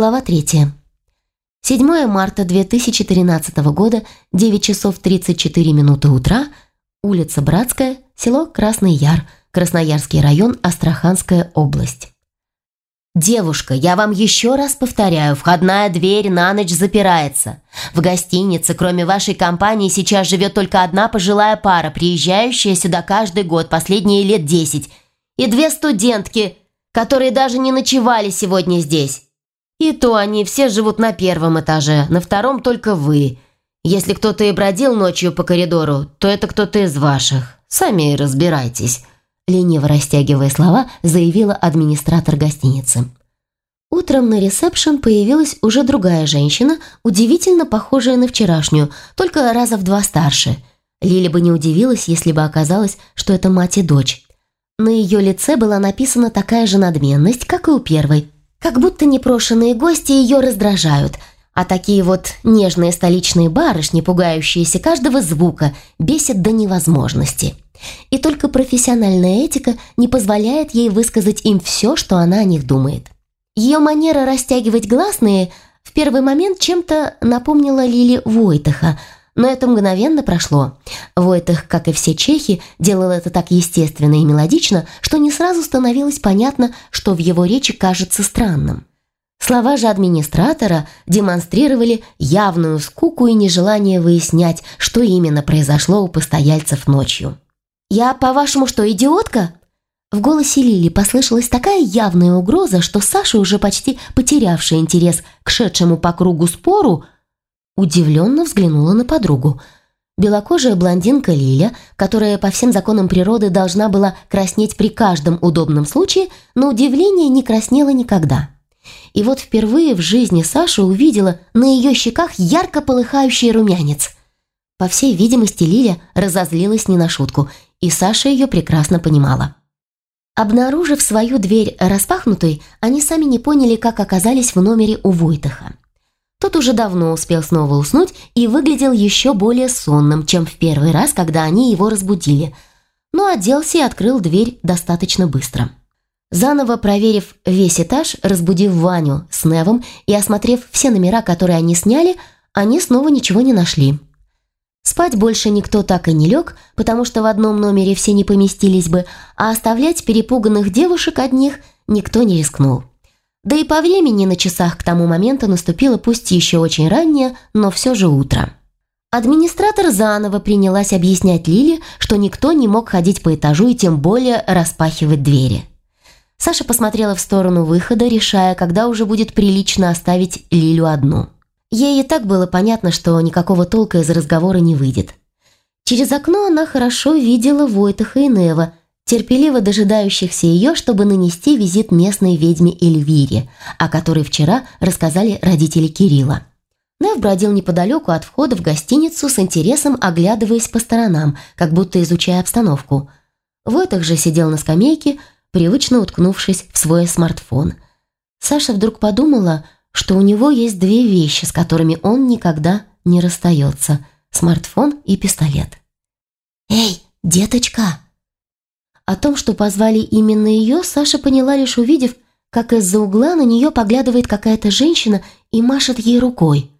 Глава 3. 7 марта 2013 года, 9 часов 34 минуты утра, улица Братская, село Красный Яр, Красноярский район, Астраханская область. «Девушка, я вам еще раз повторяю, входная дверь на ночь запирается. В гостинице, кроме вашей компании, сейчас живет только одна пожилая пара, приезжающая сюда каждый год, последние лет десять, и две студентки, которые даже не ночевали сегодня здесь. И то они все живут на первом этаже, на втором только вы. Если кто-то и бродил ночью по коридору, то это кто-то из ваших. Сами разбирайтесь», – лениво растягивая слова, заявила администратор гостиницы. Утром на ресепшн появилась уже другая женщина, удивительно похожая на вчерашнюю, только раза в два старше. Лиля бы не удивилась, если бы оказалось, что это мать и дочь. На ее лице была написана такая же надменность, как и у первой – как будто непрошенные гости ее раздражают, а такие вот нежные столичные барышни, пугающиеся каждого звука, бесят до невозможности. И только профессиональная этика не позволяет ей высказать им все, что она о них думает. Ее манера растягивать гласные в первый момент чем-то напомнила Лили Войтаха – но это мгновенно прошло. Войтых, как и все чехи, делал это так естественно и мелодично, что не сразу становилось понятно, что в его речи кажется странным. Слова же администратора демонстрировали явную скуку и нежелание выяснять, что именно произошло у постояльцев ночью. «Я, по-вашему, что, идиотка?» В голосе Лили послышалась такая явная угроза, что Саша, уже почти потерявший интерес к шедшему по кругу спору, Удивленно взглянула на подругу. Белокожая блондинка Лиля, которая по всем законам природы должна была краснеть при каждом удобном случае, на удивление не краснела никогда. И вот впервые в жизни Саша увидела на ее щеках ярко полыхающий румянец. По всей видимости, Лиля разозлилась не на шутку, и Саша ее прекрасно понимала. Обнаружив свою дверь распахнутой, они сами не поняли, как оказались в номере у Войтаха. Тот уже давно успел снова уснуть и выглядел еще более сонным, чем в первый раз, когда они его разбудили, но оделся и открыл дверь достаточно быстро. Заново проверив весь этаж, разбудив Ваню с Невом и осмотрев все номера, которые они сняли, они снова ничего не нашли. Спать больше никто так и не лег, потому что в одном номере все не поместились бы, а оставлять перепуганных девушек одних никто не рискнул. Да и по времени на часах к тому моменту наступило пусть еще очень раннее, но все же утро. Администратор заново принялась объяснять Лиле, что никто не мог ходить по этажу и тем более распахивать двери. Саша посмотрела в сторону выхода, решая, когда уже будет прилично оставить Лилю одну. Ей и так было понятно, что никакого толка из разговора не выйдет. Через окно она хорошо видела Войтаха и Нева, терпеливо дожидающихся ее, чтобы нанести визит местной ведьме Эльвире, о которой вчера рассказали родители Кирилла. Нев бродил неподалеку от входа в гостиницу с интересом, оглядываясь по сторонам, как будто изучая обстановку. Войтах же сидел на скамейке, привычно уткнувшись в свой смартфон. Саша вдруг подумала, что у него есть две вещи, с которыми он никогда не расстается – смартфон и пистолет. «Эй, деточка!» О том, что позвали именно ее, Саша поняла лишь увидев, как из-за угла на нее поглядывает какая-то женщина и машет ей рукой.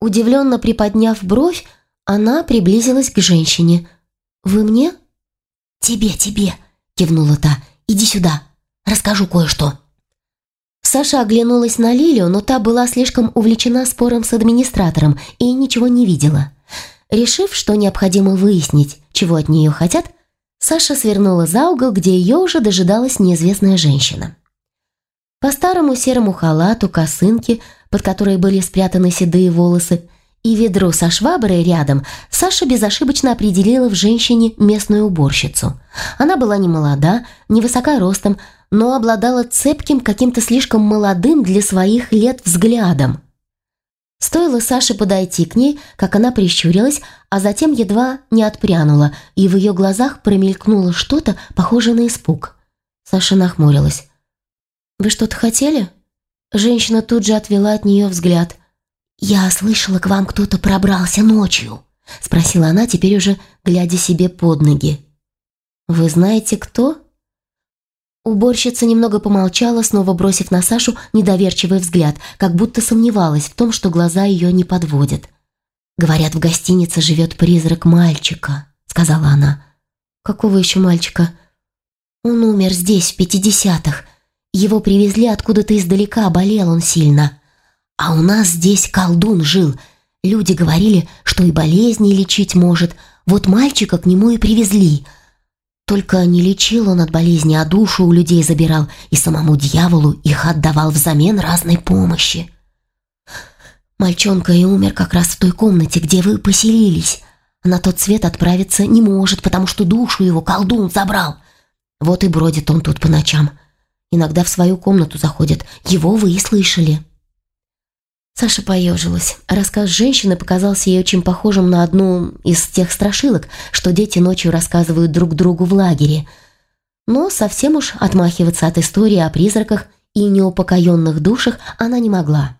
Удивленно приподняв бровь, она приблизилась к женщине. «Вы мне?» «Тебе, тебе!» – кивнула та. «Иди сюда, расскажу кое-что». Саша оглянулась на Лилию, но та была слишком увлечена спором с администратором и ничего не видела. Решив, что необходимо выяснить, чего от нее хотят, Саша свернула за угол, где ее уже дожидалась неизвестная женщина. По старому серому халату, косынке, под которой были спрятаны седые волосы, и ведру со шваброй рядом, Саша безошибочно определила в женщине местную уборщицу. Она была не молода, не высока ростом, но обладала цепким, каким-то слишком молодым для своих лет взглядом. Стоило Саше подойти к ней, как она прищурилась, а затем едва не отпрянула, и в ее глазах промелькнуло что-то, похожее на испуг. Саша нахмурилась. «Вы что-то хотели?» Женщина тут же отвела от нее взгляд. «Я слышала, к вам кто-то пробрался ночью», — спросила она, теперь уже глядя себе под ноги. «Вы знаете, кто?» Уборщица немного помолчала, снова бросив на Сашу недоверчивый взгляд, как будто сомневалась в том, что глаза ее не подводят. «Говорят, в гостинице живет призрак мальчика», — сказала она. «Какого еще мальчика?» «Он умер здесь, в пятидесятых. Его привезли откуда-то издалека, болел он сильно. А у нас здесь колдун жил. Люди говорили, что и болезни лечить может. Вот мальчика к нему и привезли». Только не лечил он от болезни, а душу у людей забирал и самому дьяволу их отдавал взамен разной помощи. Мальчонка и умер как раз в той комнате, где вы поселились. На тот свет отправиться не может, потому что душу его колдун забрал. Вот и бродит он тут по ночам. Иногда в свою комнату заходит. Его вы и слышали. Саша поежилась. Рассказ женщины показался ей очень похожим на одну из тех страшилок, что дети ночью рассказывают друг другу в лагере. Но совсем уж отмахиваться от истории о призраках и неупокоенных душах она не могла.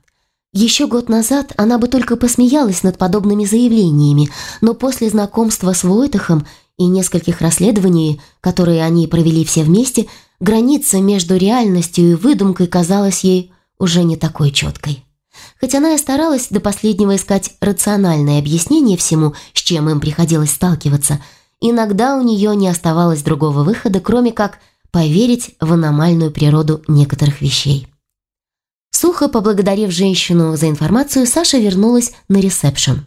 Еще год назад она бы только посмеялась над подобными заявлениями, но после знакомства с Войтахом и нескольких расследований, которые они провели все вместе, граница между реальностью и выдумкой казалась ей уже не такой четкой. Хоть она и старалась до последнего искать рациональное объяснение всему, с чем им приходилось сталкиваться, иногда у нее не оставалось другого выхода, кроме как поверить в аномальную природу некоторых вещей. Сухо поблагодарив женщину за информацию, Саша вернулась на ресепшн.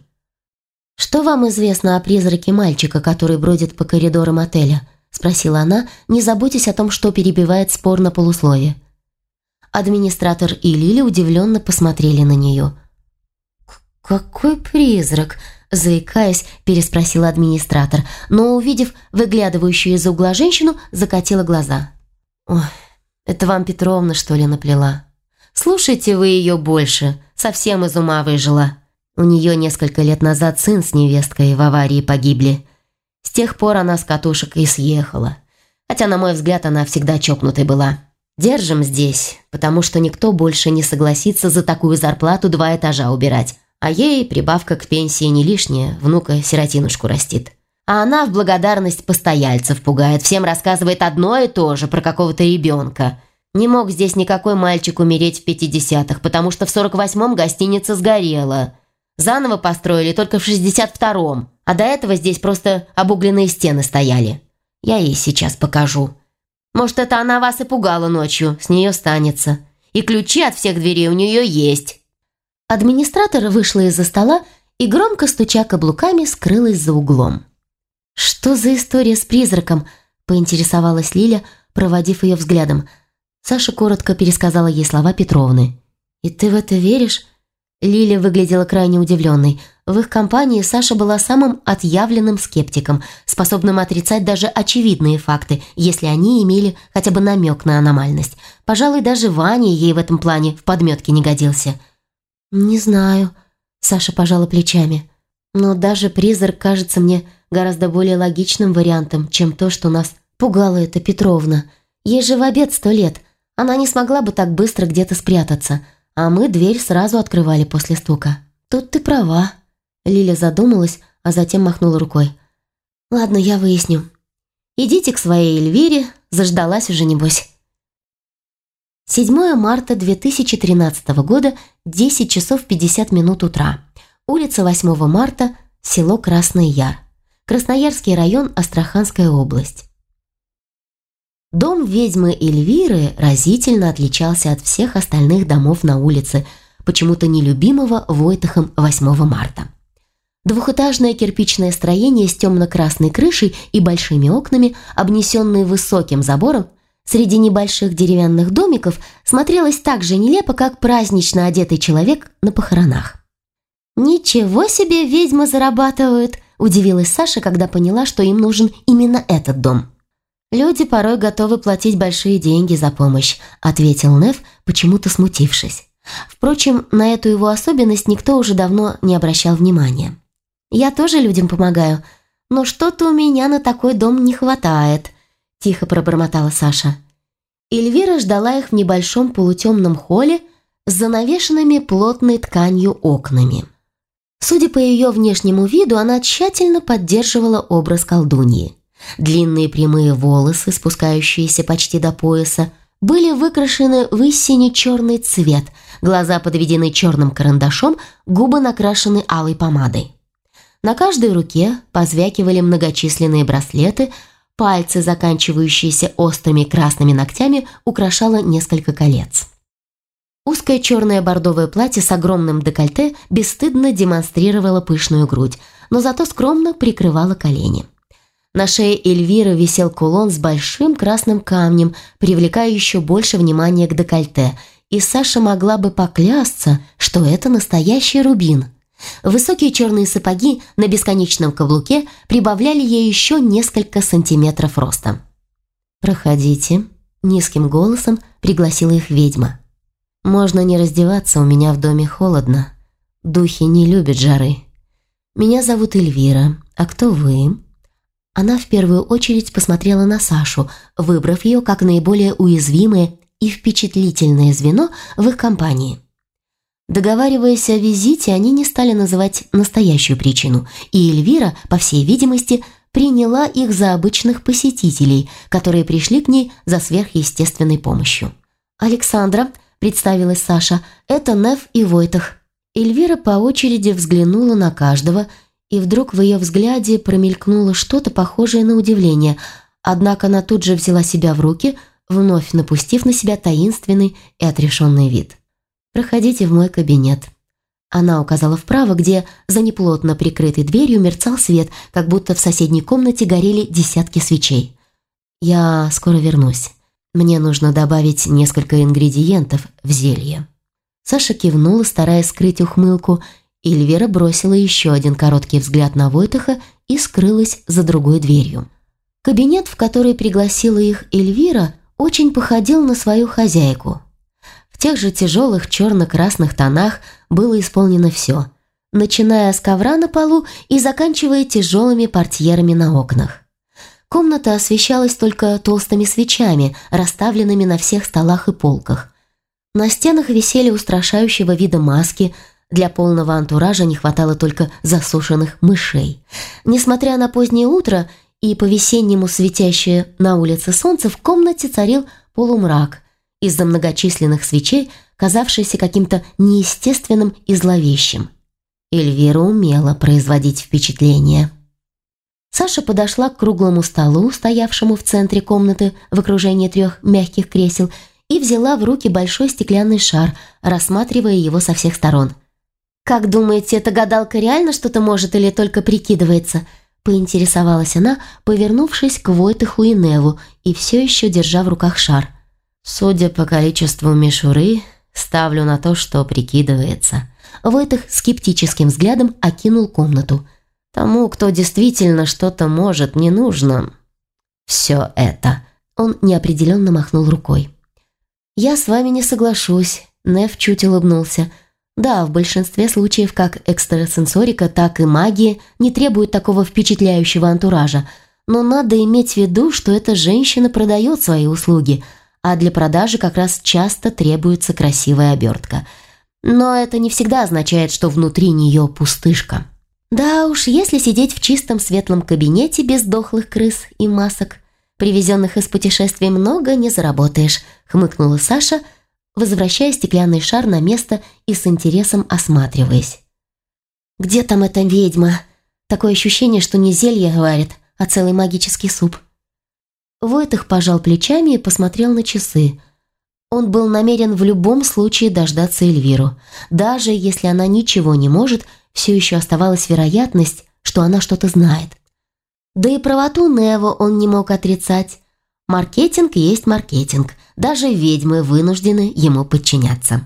«Что вам известно о призраке мальчика, который бродит по коридорам отеля?» – спросила она, не заботясь о том, что перебивает спор на полуслове. Администратор и Лили удивленно посмотрели на нее. «Какой призрак?» – заикаясь, переспросила администратор, но, увидев выглядывающую из угла женщину, закатила глаза. «Ой, это вам Петровна, что ли, наплела? Слушайте вы ее больше, совсем из ума выжила. У нее несколько лет назад сын с невесткой в аварии погибли. С тех пор она с катушек и съехала. Хотя, на мой взгляд, она всегда чокнутой была». Держим здесь, потому что никто больше не согласится за такую зарплату два этажа убирать. А ей прибавка к пенсии не лишняя, внука сиротинушку растит. А она в благодарность постояльцев пугает, всем рассказывает одно и то же про какого-то ребенка. Не мог здесь никакой мальчик умереть в 50-х, потому что в 48-м гостиница сгорела. Заново построили только в 62-м, а до этого здесь просто обугленные стены стояли. Я ей сейчас покажу. Может, это она вас и пугала ночью, с нее станется. И ключи от всех дверей у нее есть». Администратор вышла из-за стола и, громко стуча каблуками, скрылась за углом. «Что за история с призраком?» – поинтересовалась Лиля, проводив ее взглядом. Саша коротко пересказала ей слова Петровны. «И ты в это веришь?» Лиля выглядела крайне удивленной. В их компании Саша была самым отъявленным скептиком, способным отрицать даже очевидные факты, если они имели хотя бы намек на аномальность. Пожалуй, даже Ваня ей в этом плане в подметке не годился. «Не знаю», — Саша пожала плечами. «Но даже призрак кажется мне гораздо более логичным вариантом, чем то, что нас пугала эта Петровна. Ей же в обед сто лет. Она не смогла бы так быстро где-то спрятаться» а мы дверь сразу открывали после стука. Тут ты права». Лиля задумалась, а затем махнула рукой. «Ладно, я выясню. Идите к своей Эльвире, заждалась уже небось». 7 марта 2013 года, 10 часов 50 минут утра. Улица 8 марта, село Красный Яр. Красноярский район, Астраханская область. Дом ведьмы Эльвиры разительно отличался от всех остальных домов на улице, почему-то нелюбимого Войтахом 8 марта. Двухэтажное кирпичное строение с темно-красной крышей и большими окнами, обнесенное высоким забором, среди небольших деревянных домиков смотрелось так же нелепо, как празднично одетый человек на похоронах. «Ничего себе ведьмы зарабатывают!» – удивилась Саша, когда поняла, что им нужен именно этот дом – «Люди порой готовы платить большие деньги за помощь», ответил Нев, почему-то смутившись. Впрочем, на эту его особенность никто уже давно не обращал внимания. «Я тоже людям помогаю, но что-то у меня на такой дом не хватает», тихо пробормотала Саша. Эльвира ждала их в небольшом полутемном холле с занавешенными плотной тканью окнами. Судя по ее внешнему виду, она тщательно поддерживала образ колдуньи. Длинные прямые волосы, спускающиеся почти до пояса, были выкрашены в истине черный цвет, глаза подведены черным карандашом, губы накрашены алой помадой. На каждой руке позвякивали многочисленные браслеты, пальцы, заканчивающиеся острыми красными ногтями, украшало несколько колец. Узкое черное бордовое платье с огромным декольте бесстыдно демонстрировало пышную грудь, но зато скромно прикрывало колени. На шее Эльвиры висел кулон с большим красным камнем, привлекая еще больше внимания к декольте, и Саша могла бы поклясться, что это настоящий рубин. Высокие черные сапоги на бесконечном каблуке прибавляли ей еще несколько сантиметров роста. «Проходите», – низким голосом пригласила их ведьма. «Можно не раздеваться, у меня в доме холодно. Духи не любят жары. Меня зовут Эльвира, а кто вы?» Она в первую очередь посмотрела на Сашу, выбрав ее как наиболее уязвимое и впечатлительное звено в их компании. Договариваясь о визите, они не стали называть настоящую причину, и Эльвира, по всей видимости, приняла их за обычных посетителей, которые пришли к ней за сверхъестественной помощью. «Александра», – представилась Саша, – «это Нев и Войтах». Эльвира по очереди взглянула на каждого – и вдруг в ее взгляде промелькнуло что-то похожее на удивление, однако она тут же взяла себя в руки, вновь напустив на себя таинственный и отрешенный вид. «Проходите в мой кабинет». Она указала вправо, где за неплотно прикрытой дверью мерцал свет, как будто в соседней комнате горели десятки свечей. «Я скоро вернусь. Мне нужно добавить несколько ингредиентов в зелье». Саша кивнула, стараясь скрыть ухмылку, Эльвира бросила еще один короткий взгляд на Войтаха и скрылась за другой дверью. Кабинет, в который пригласила их Эльвира, очень походил на свою хозяйку. В тех же тяжелых черно-красных тонах было исполнено все, начиная с ковра на полу и заканчивая тяжелыми портьерами на окнах. Комната освещалась только толстыми свечами, расставленными на всех столах и полках. На стенах висели устрашающего вида маски – для полного антуража не хватало только засушенных мышей. Несмотря на позднее утро и по-весеннему светящее на улице солнце, в комнате царил полумрак из-за многочисленных свечей, казавшийся каким-то неестественным и зловещим. Эльвира умела производить впечатление. Саша подошла к круглому столу, стоявшему в центре комнаты в окружении трех мягких кресел, и взяла в руки большой стеклянный шар, рассматривая его со всех сторон – «Как думаете, эта гадалка реально что-то может или только прикидывается?» Поинтересовалась она, повернувшись к Войтыху и Неву и все еще держа в руках шар. «Судя по количеству мишуры, ставлю на то, что прикидывается». Войтых скептическим взглядом окинул комнату. «Тому, кто действительно что-то может, не нужно все это». Он неопределенно махнул рукой. «Я с вами не соглашусь», — Нев чуть улыбнулся — да, в большинстве случаев как экстрасенсорика, так и магии не требуют такого впечатляющего антуража, но надо иметь в виду, что эта женщина продает свои услуги, а для продажи как раз часто требуется красивая обертка. Но это не всегда означает, что внутри нее пустышка. Да уж, если сидеть в чистом светлом кабинете без дохлых крыс и масок, привезенных из путешествий много не заработаешь, хмыкнула Саша – возвращая стеклянный шар на место и с интересом осматриваясь. «Где там эта ведьма? Такое ощущение, что не зелье варит, а целый магический суп». Войтых пожал плечами и посмотрел на часы. Он был намерен в любом случае дождаться Эльвиру. Даже если она ничего не может, все еще оставалась вероятность, что она что-то знает. Да и правоту Нево он не мог отрицать. Маркетинг есть маркетинг, даже ведьмы вынуждены ему подчиняться.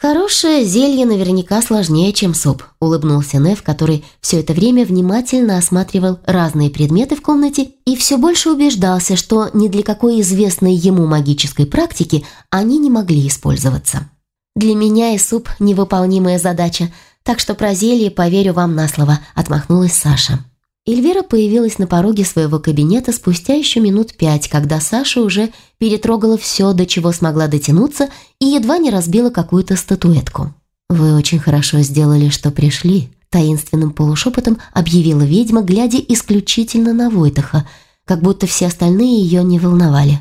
«Хорошее зелье наверняка сложнее, чем суп», – улыбнулся Нев, который все это время внимательно осматривал разные предметы в комнате и все больше убеждался, что ни для какой известной ему магической практики они не могли использоваться. «Для меня и суп – невыполнимая задача, так что про зелье поверю вам на слово», – отмахнулась Саша. Эльвира появилась на пороге своего кабинета спустя еще минут пять, когда Саша уже перетрогала все, до чего смогла дотянуться, и едва не разбила какую-то статуэтку. «Вы очень хорошо сделали, что пришли», – таинственным полушепотом объявила ведьма, глядя исключительно на Войтаха, как будто все остальные ее не волновали.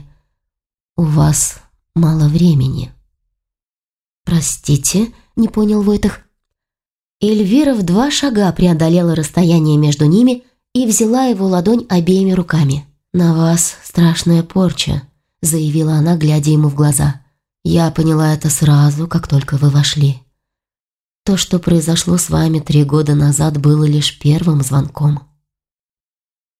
«У вас мало времени». «Простите», — не понял Войтах. Эльвира в два шага преодолела расстояние между ними и взяла его ладонь обеими руками. «На вас страшная порча», — заявила она, глядя ему в глаза. «Я поняла это сразу, как только вы вошли. То, что произошло с вами три года назад, было лишь первым звонком».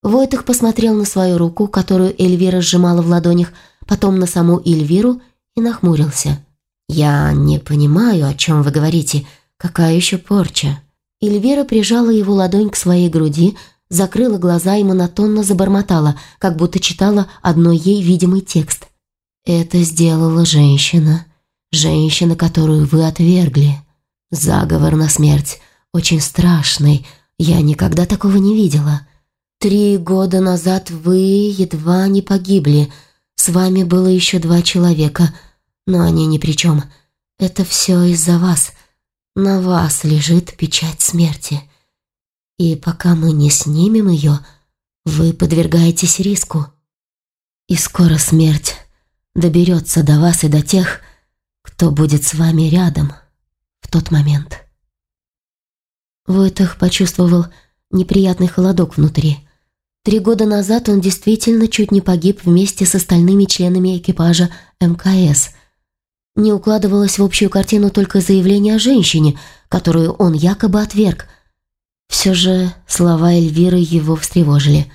Войтах посмотрел на свою руку, которую Эльвира сжимала в ладонях, потом на саму Эльвиру и нахмурился. «Я не понимаю, о чем вы говорите. Какая еще порча?» Эльвира прижала его ладонь к своей груди, закрыла глаза и монотонно забормотала, как будто читала одной ей видимый текст. «Это сделала женщина. Женщина, которую вы отвергли. Заговор на смерть. Очень страшный. Я никогда такого не видела. Три года назад вы едва не погибли. С вами было еще два человека, но они ни при чем. Это все из-за вас. На вас лежит печать смерти». И пока мы не снимем ее, вы подвергаетесь риску. И скоро смерть доберется до вас и до тех, кто будет с вами рядом в тот момент. Войтах почувствовал неприятный холодок внутри. Три года назад он действительно чуть не погиб вместе с остальными членами экипажа МКС. Не укладывалось в общую картину только заявление о женщине, которую он якобы отверг – все же слова Эльвиры его встревожили.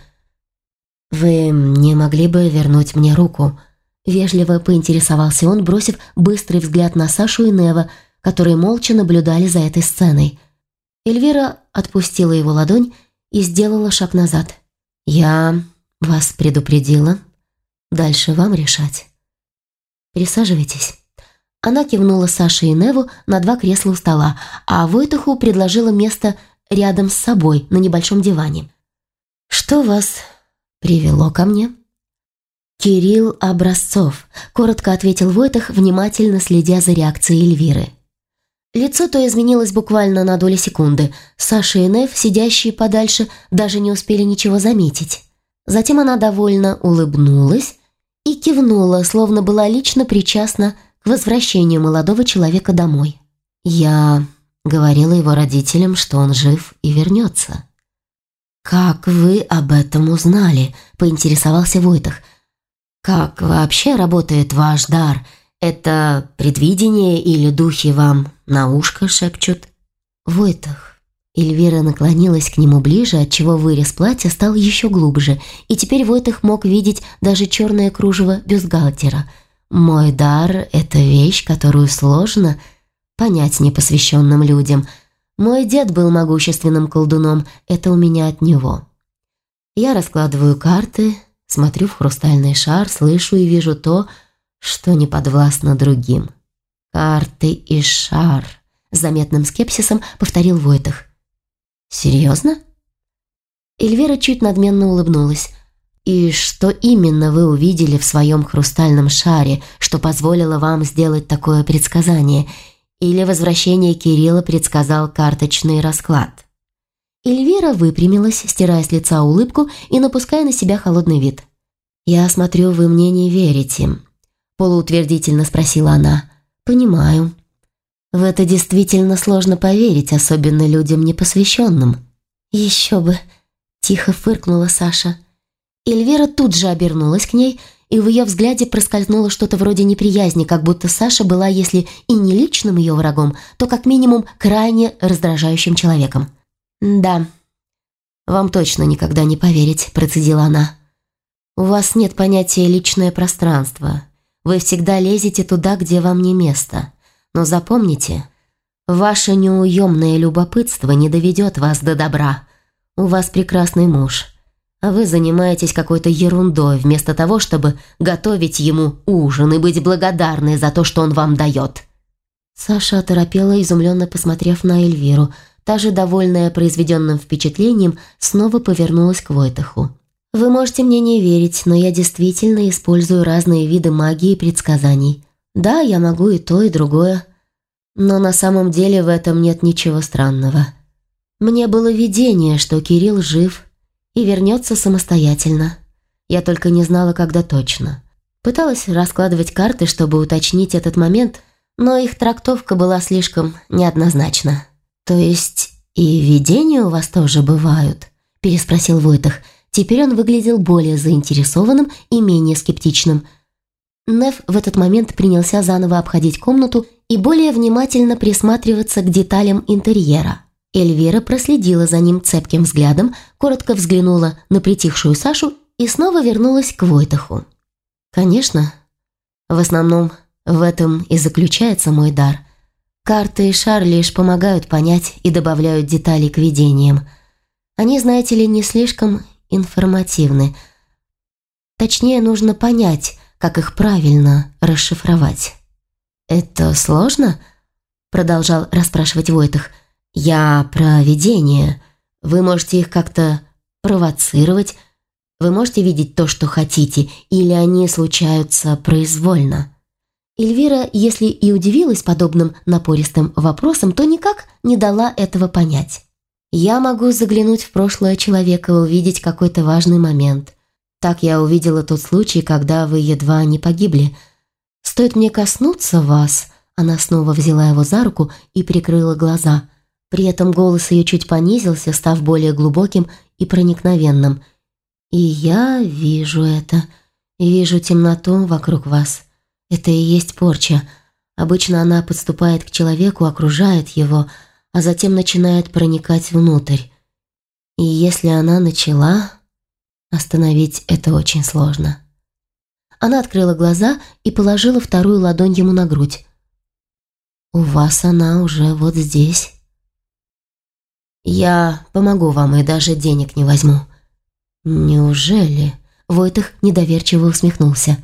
«Вы не могли бы вернуть мне руку?» Вежливо поинтересовался он, бросив быстрый взгляд на Сашу и Нева, которые молча наблюдали за этой сценой. Эльвира отпустила его ладонь и сделала шаг назад. «Я вас предупредила. Дальше вам решать. Присаживайтесь». Она кивнула Саше и Неву на два кресла у стола, а Войтуху предложила место рядом с собой на небольшом диване. «Что вас привело ко мне?» «Кирилл Образцов», — коротко ответил Войтах, внимательно следя за реакцией Эльвиры. Лицо то изменилось буквально на доли секунды. Саша и Нев, сидящие подальше, даже не успели ничего заметить. Затем она довольно улыбнулась и кивнула, словно была лично причастна к возвращению молодого человека домой. «Я Говорила его родителям, что он жив и вернется. «Как вы об этом узнали?» – поинтересовался Войтах. «Как вообще работает ваш дар? Это предвидение или духи вам на ушко шепчут?» «Войтах». Эльвира наклонилась к нему ближе, отчего вырез платья стал еще глубже, и теперь Войтах мог видеть даже черное кружево бюстгальтера. «Мой дар – это вещь, которую сложно – понять непосвященным людям. Мой дед был могущественным колдуном, это у меня от него. Я раскладываю карты, смотрю в хрустальный шар, слышу и вижу то, что не подвластно другим. «Карты и шар», — заметным скепсисом повторил Войтах. «Серьезно?» Эльвира чуть надменно улыбнулась. «И что именно вы увидели в своем хрустальном шаре, что позволило вам сделать такое предсказание? Или возвращение Кирилла предсказал карточный расклад. Эльвира выпрямилась, стирая с лица улыбку и напуская на себя холодный вид. «Я смотрю, вы мне не верите», – полуутвердительно спросила она. «Понимаю. В это действительно сложно поверить, особенно людям непосвященным». «Еще бы», – тихо фыркнула Саша. Эльвира тут же обернулась к ней – и в ее взгляде проскользнуло что-то вроде неприязни, как будто Саша была, если и не личным ее врагом, то как минимум крайне раздражающим человеком. «Да, вам точно никогда не поверить», – процедила она. «У вас нет понятия «личное пространство». Вы всегда лезете туда, где вам не место. Но запомните, ваше неуемное любопытство не доведет вас до добра. У вас прекрасный муж» вы занимаетесь какой-то ерундой, вместо того, чтобы готовить ему ужин и быть благодарной за то, что он вам дает». Саша оторопела, изумленно посмотрев на Эльвиру. Та же, довольная произведенным впечатлением, снова повернулась к Войтаху. «Вы можете мне не верить, но я действительно использую разные виды магии и предсказаний. Да, я могу и то, и другое. Но на самом деле в этом нет ничего странного. Мне было видение, что Кирилл жив и вернется самостоятельно. Я только не знала, когда точно. Пыталась раскладывать карты, чтобы уточнить этот момент, но их трактовка была слишком неоднозначна. «То есть и видения у вас тоже бывают?» – переспросил Войтах. Теперь он выглядел более заинтересованным и менее скептичным. Неф в этот момент принялся заново обходить комнату и более внимательно присматриваться к деталям интерьера. Эльвира проследила за ним цепким взглядом, коротко взглянула на притихшую Сашу и снова вернулась к Войтаху. «Конечно. В основном в этом и заключается мой дар. Карты и шар лишь помогают понять и добавляют детали к видениям. Они, знаете ли, не слишком информативны. Точнее, нужно понять, как их правильно расшифровать». «Это сложно?» – продолжал расспрашивать Войтах – «Я про видение. Вы можете их как-то провоцировать. Вы можете видеть то, что хотите, или они случаются произвольно». Эльвира, если и удивилась подобным напористым вопросам, то никак не дала этого понять. «Я могу заглянуть в прошлое человека и увидеть какой-то важный момент. Так я увидела тот случай, когда вы едва не погибли. Стоит мне коснуться вас...» Она снова взяла его за руку и прикрыла глаза – при этом голос ее чуть понизился, став более глубоким и проникновенным. «И я вижу это. Вижу темноту вокруг вас. Это и есть порча. Обычно она подступает к человеку, окружает его, а затем начинает проникать внутрь. И если она начала, остановить это очень сложно». Она открыла глаза и положила вторую ладонь ему на грудь. «У вас она уже вот здесь». «Я помогу вам и даже денег не возьму». «Неужели?» Войтых недоверчиво усмехнулся.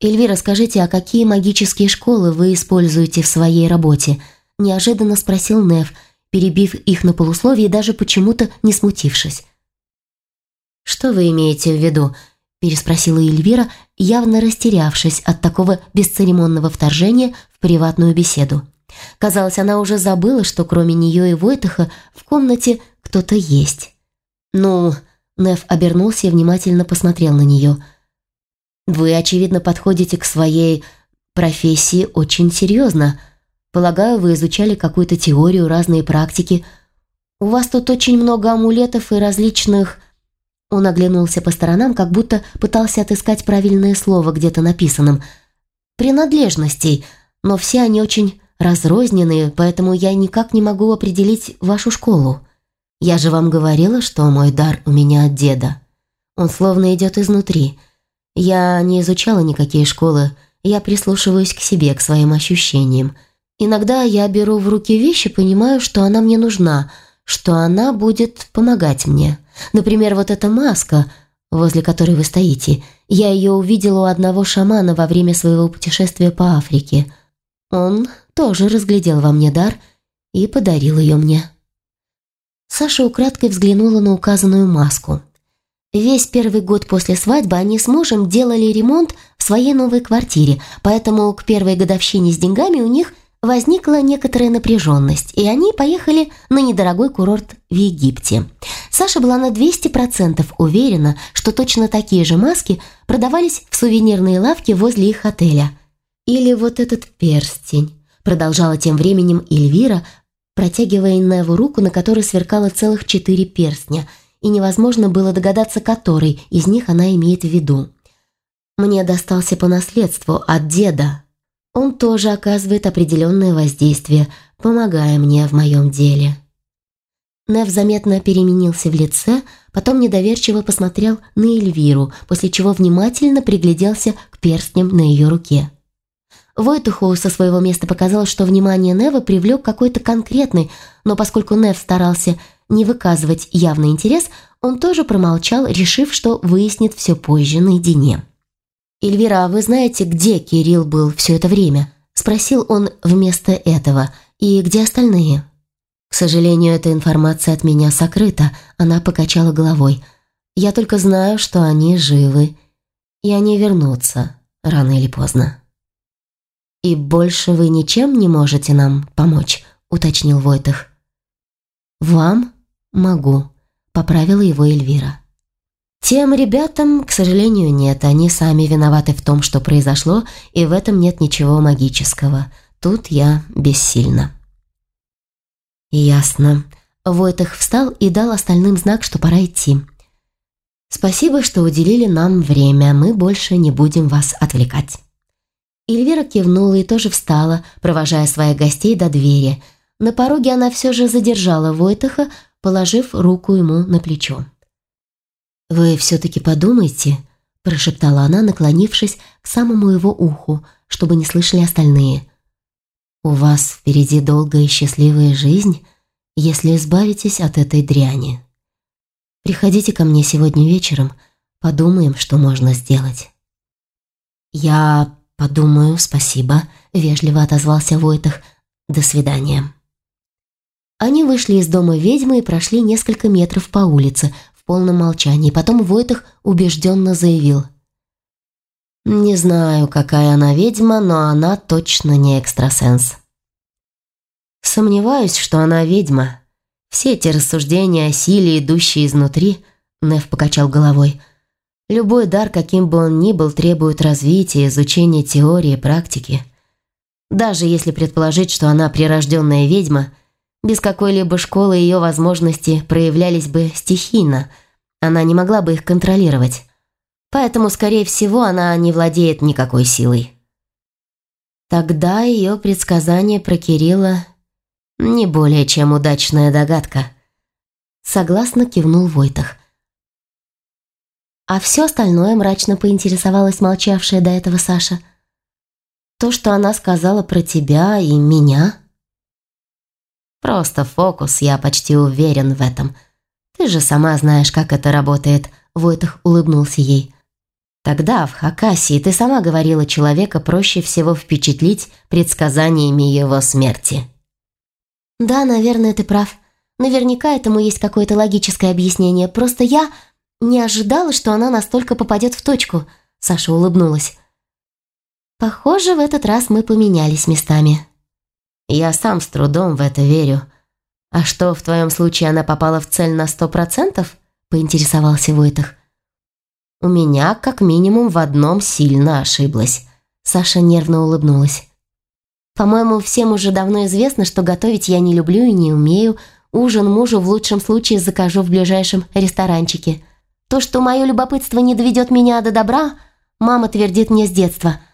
«Эльвира, скажите, а какие магические школы вы используете в своей работе?» Неожиданно спросил Нев, перебив их на полусловие и даже почему-то не смутившись. «Что вы имеете в виду?» переспросила Эльвира, явно растерявшись от такого бесцеремонного вторжения в приватную беседу. Казалось, она уже забыла, что кроме нее и Войтаха в комнате кто-то есть. «Ну...» Нев обернулся и внимательно посмотрел на нее. «Вы, очевидно, подходите к своей профессии очень серьезно. Полагаю, вы изучали какую-то теорию, разные практики. У вас тут очень много амулетов и различных...» Он оглянулся по сторонам, как будто пытался отыскать правильное слово где-то написанном. «Принадлежностей, но все они очень разрозненные, поэтому я никак не могу определить вашу школу. Я же вам говорила, что мой дар у меня от деда. Он словно идет изнутри. Я не изучала никакие школы, я прислушиваюсь к себе, к своим ощущениям. Иногда я беру в руки вещи, понимаю, что она мне нужна, что она будет помогать мне. Например, вот эта маска, возле которой вы стоите. Я ее увидела у одного шамана во время своего путешествия по Африке. Он тоже разглядел во мне дар и подарил ее мне. Саша украдкой взглянула на указанную маску. Весь первый год после свадьбы они с мужем делали ремонт в своей новой квартире, поэтому к первой годовщине с деньгами у них возникла некоторая напряженность, и они поехали на недорогой курорт в Египте. Саша была на 200% уверена, что точно такие же маски продавались в сувенирной лавке возле их отеля. Или вот этот перстень продолжала тем временем Эльвира, протягивая Неву руку, на которой сверкало целых четыре перстня, и невозможно было догадаться, который из них она имеет в виду. «Мне достался по наследству от деда. Он тоже оказывает определенное воздействие, помогая мне в моем деле». Нев заметно переменился в лице, потом недоверчиво посмотрел на Эльвиру, после чего внимательно пригляделся к перстням на ее руке. Войтуху со своего места показалось, что внимание Нева привлек какой-то конкретный, но поскольку Нев старался не выказывать явный интерес, он тоже промолчал, решив, что выяснит все позже наедине. «Эльвира, а вы знаете, где Кирилл был все это время?» – спросил он вместо этого. «И где остальные?» «К сожалению, эта информация от меня сокрыта», – она покачала головой. «Я только знаю, что они живы, и они вернутся рано или поздно». «И больше вы ничем не можете нам помочь?» – уточнил Войтах. «Вам могу», – поправила его Эльвира. Тем ребятам, к сожалению, нет. Они сами виноваты в том, что произошло, и в этом нет ничего магического. Тут я бессильна. Ясно. Войтах встал и дал остальным знак, что пора идти. «Спасибо, что уделили нам время. Мы больше не будем вас отвлекать». Эльвира кивнула и тоже встала, провожая своих гостей до двери. На пороге она все же задержала Войтаха, положив руку ему на плечо. «Вы все-таки подумайте», – прошептала она, наклонившись к самому его уху, чтобы не слышали остальные. «У вас впереди долгая и счастливая жизнь, если избавитесь от этой дряни. Приходите ко мне сегодня вечером, подумаем, что можно сделать». «Я подумаю, спасибо», – вежливо отозвался Войтах. «До свидания». Они вышли из дома ведьмы и прошли несколько метров по улице, полном молчании. Потом Войтах убежденно заявил. «Не знаю, какая она ведьма, но она точно не экстрасенс». «Сомневаюсь, что она ведьма. Все эти рассуждения о силе, идущей изнутри», — Нев покачал головой. «Любой дар, каким бы он ни был, требует развития, изучения теории практики. Даже если предположить, что она прирожденная ведьма — без какой-либо школы ее возможности проявлялись бы стихийно. Она не могла бы их контролировать. Поэтому, скорее всего, она не владеет никакой силой. Тогда ее предсказание про Кирилла не более чем удачная догадка. Согласно кивнул Войтах. А все остальное мрачно поинтересовалась молчавшая до этого Саша. То, что она сказала про тебя и меня... Просто фокус, я почти уверен в этом. Ты же сама знаешь, как это работает. Войтах улыбнулся ей. Тогда в Хакасии ты сама говорила, человека проще всего впечатлить предсказаниями его смерти. Да, наверное, ты прав. Наверняка этому есть какое-то логическое объяснение. Просто я не ожидала, что она настолько попадет в точку. Саша улыбнулась. Похоже, в этот раз мы поменялись местами. Я сам с трудом в это верю. А что, в твоем случае она попала в цель на сто процентов? Поинтересовался Войтах. У меня, как минимум, в одном сильно ошиблась. Саша нервно улыбнулась. По-моему, всем уже давно известно, что готовить я не люблю и не умею. Ужин мужу в лучшем случае закажу в ближайшем ресторанчике. То, что мое любопытство не доведет меня до добра, мама твердит мне с детства –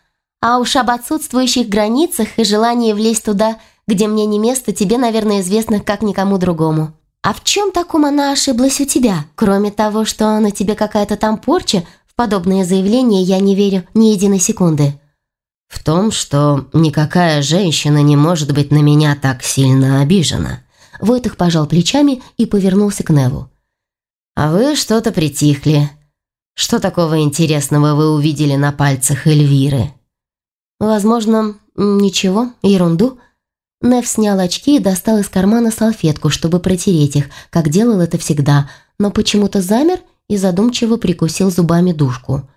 а уж об отсутствующих границах и желании влезть туда, где мне не место, тебе, наверное, известно, как никому другому. А в чем таком она ошиблась у тебя? Кроме того, что на тебе какая-то там порча, в подобные заявления я не верю ни единой секунды. В том, что никакая женщина не может быть на меня так сильно обижена. Войтых пожал плечами и повернулся к Неву. «А вы что-то притихли. Что такого интересного вы увидели на пальцах Эльвиры?» Возможно, ничего, ерунду. Нев снял очки и достал из кармана салфетку, чтобы протереть их, как делал это всегда, но почему-то замер и задумчиво прикусил зубами дужку.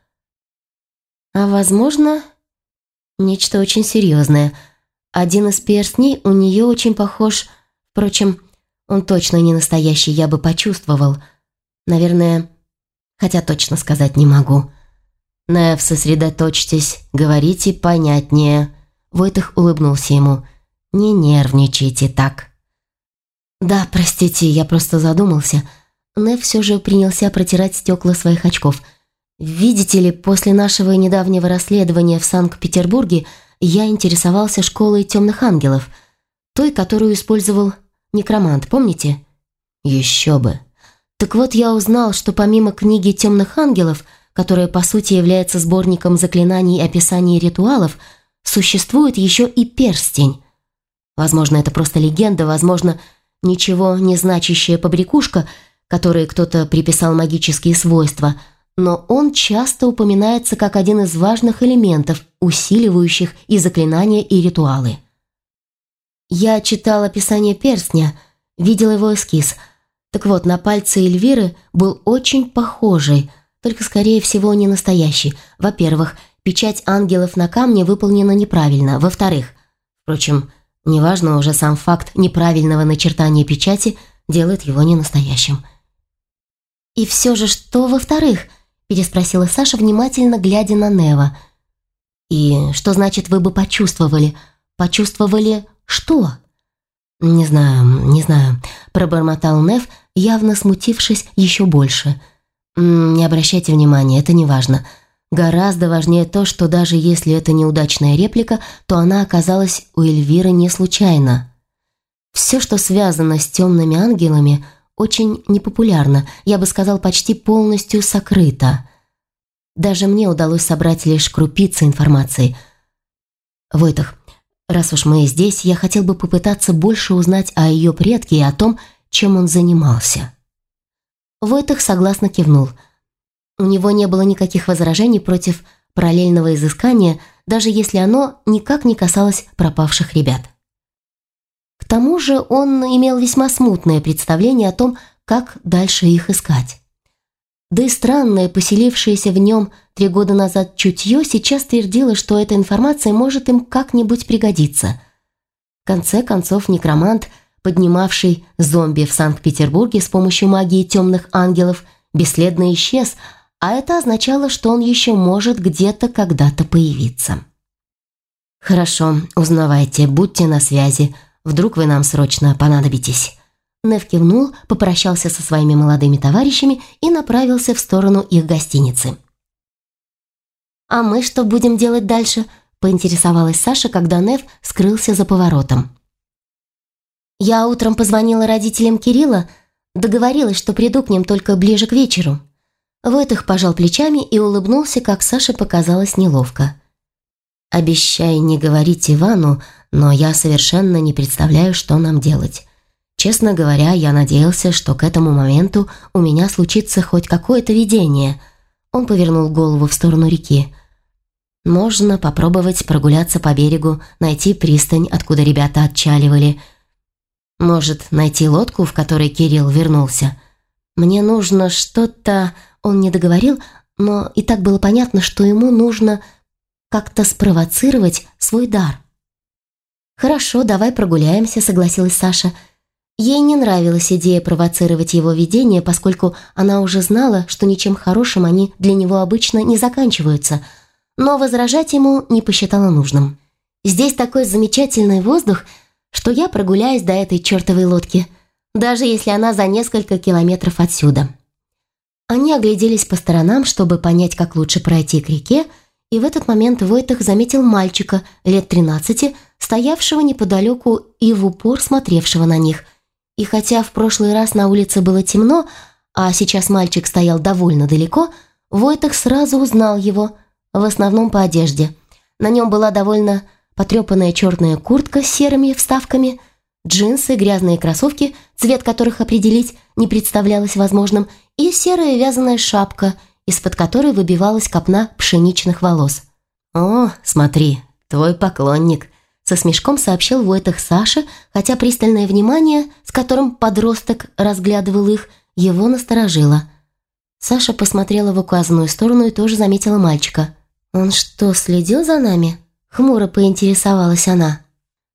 А возможно, нечто очень серьезное. Один из перстней у нее очень похож... Впрочем, он точно не настоящий, я бы почувствовал. Наверное, хотя точно сказать не могу. «Нев, сосредоточьтесь, говорите понятнее». Войтых улыбнулся ему. «Не нервничайте так». «Да, простите, я просто задумался». Нев все же принялся протирать стекла своих очков. «Видите ли, после нашего недавнего расследования в Санкт-Петербурге я интересовался школой темных ангелов, той, которую использовал некромант, помните?» «Еще бы». Так вот, я узнал, что помимо книги темных ангелов – которая по сути является сборником заклинаний и описаний ритуалов, существует еще и перстень. Возможно, это просто легенда, возможно, ничего не значащая побрякушка, которой кто-то приписал магические свойства, но он часто упоминается как один из важных элементов, усиливающих и заклинания, и ритуалы. Я читал описание перстня, видел его эскиз. Так вот, на пальце Эльвиры был очень похожий – только, скорее всего, не настоящий. Во-первых, печать ангелов на камне выполнена неправильно. Во-вторых, впрочем, неважно, уже сам факт неправильного начертания печати делает его не настоящим. «И все же, что во-вторых?» – переспросила Саша, внимательно глядя на Нева. «И что значит вы бы почувствовали? Почувствовали что?» «Не знаю, не знаю», – пробормотал Нев, явно смутившись еще больше. «Не обращайте внимания, это не важно. Гораздо важнее то, что даже если это неудачная реплика, то она оказалась у Эльвиры не случайно. Все, что связано с темными ангелами, очень непопулярно, я бы сказал, почти полностью сокрыто. Даже мне удалось собрать лишь крупицы информации. Войтах, раз уж мы здесь, я хотел бы попытаться больше узнать о ее предке и о том, чем он занимался. Войтах согласно кивнул. У него не было никаких возражений против параллельного изыскания, даже если оно никак не касалось пропавших ребят. К тому же он имел весьма смутное представление о том, как дальше их искать. Да и странное, поселившееся в нем три года назад чутье, сейчас твердило, что эта информация может им как-нибудь пригодиться. В конце концов, некромант, поднимавший зомби в Санкт-Петербурге с помощью магии темных ангелов, бесследно исчез, а это означало, что он еще может где-то когда-то появиться. «Хорошо, узнавайте, будьте на связи», Вдруг вы нам срочно понадобитесь». Нев кивнул, попрощался со своими молодыми товарищами и направился в сторону их гостиницы. «А мы что будем делать дальше?» – поинтересовалась Саша, когда Нев скрылся за поворотом. «Я утром позвонила родителям Кирилла, договорилась, что приду к ним только ближе к вечеру». Войтых пожал плечами и улыбнулся, как Саше показалось неловко. «Обещай не говорить Ивану, но я совершенно не представляю, что нам делать. Честно говоря, я надеялся, что к этому моменту у меня случится хоть какое-то видение. Он повернул голову в сторону реки. Можно попробовать прогуляться по берегу, найти пристань, откуда ребята отчаливали. Может, найти лодку, в которой Кирилл вернулся. Мне нужно что-то... Он не договорил, но и так было понятно, что ему нужно как-то спровоцировать свой дар. «Хорошо, давай прогуляемся», — согласилась Саша. Ей не нравилась идея провоцировать его видение, поскольку она уже знала, что ничем хорошим они для него обычно не заканчиваются, но возражать ему не посчитала нужным. «Здесь такой замечательный воздух, что я прогуляюсь до этой чертовой лодки, даже если она за несколько километров отсюда». Они огляделись по сторонам, чтобы понять, как лучше пройти к реке, и в этот момент Войтах заметил мальчика лет тринадцати, стоявшего неподалеку и в упор смотревшего на них. И хотя в прошлый раз на улице было темно, а сейчас мальчик стоял довольно далеко, Войтах сразу узнал его, в основном по одежде. На нем была довольно потрепанная черная куртка с серыми вставками, джинсы, грязные кроссовки, цвет которых определить не представлялось возможным, и серая вязаная шапка, из-под которой выбивалась копна пшеничных волос. «О, смотри, твой поклонник», со смешком сообщил Войтах Саше, хотя пристальное внимание, с которым подросток разглядывал их, его насторожило. Саша посмотрела в указанную сторону и тоже заметила мальчика. «Он что, следил за нами?» Хмуро поинтересовалась она.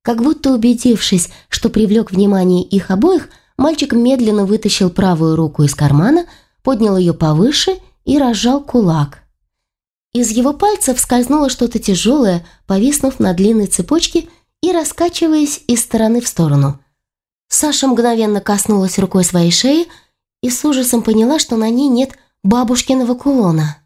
Как будто убедившись, что привлек внимание их обоих, мальчик медленно вытащил правую руку из кармана, поднял ее повыше и разжал кулак. Из его пальцев скользнуло что-то тяжелое, повиснув на длинной цепочке и раскачиваясь из стороны в сторону. Саша мгновенно коснулась рукой своей шеи и с ужасом поняла, что на ней нет бабушкиного кулона.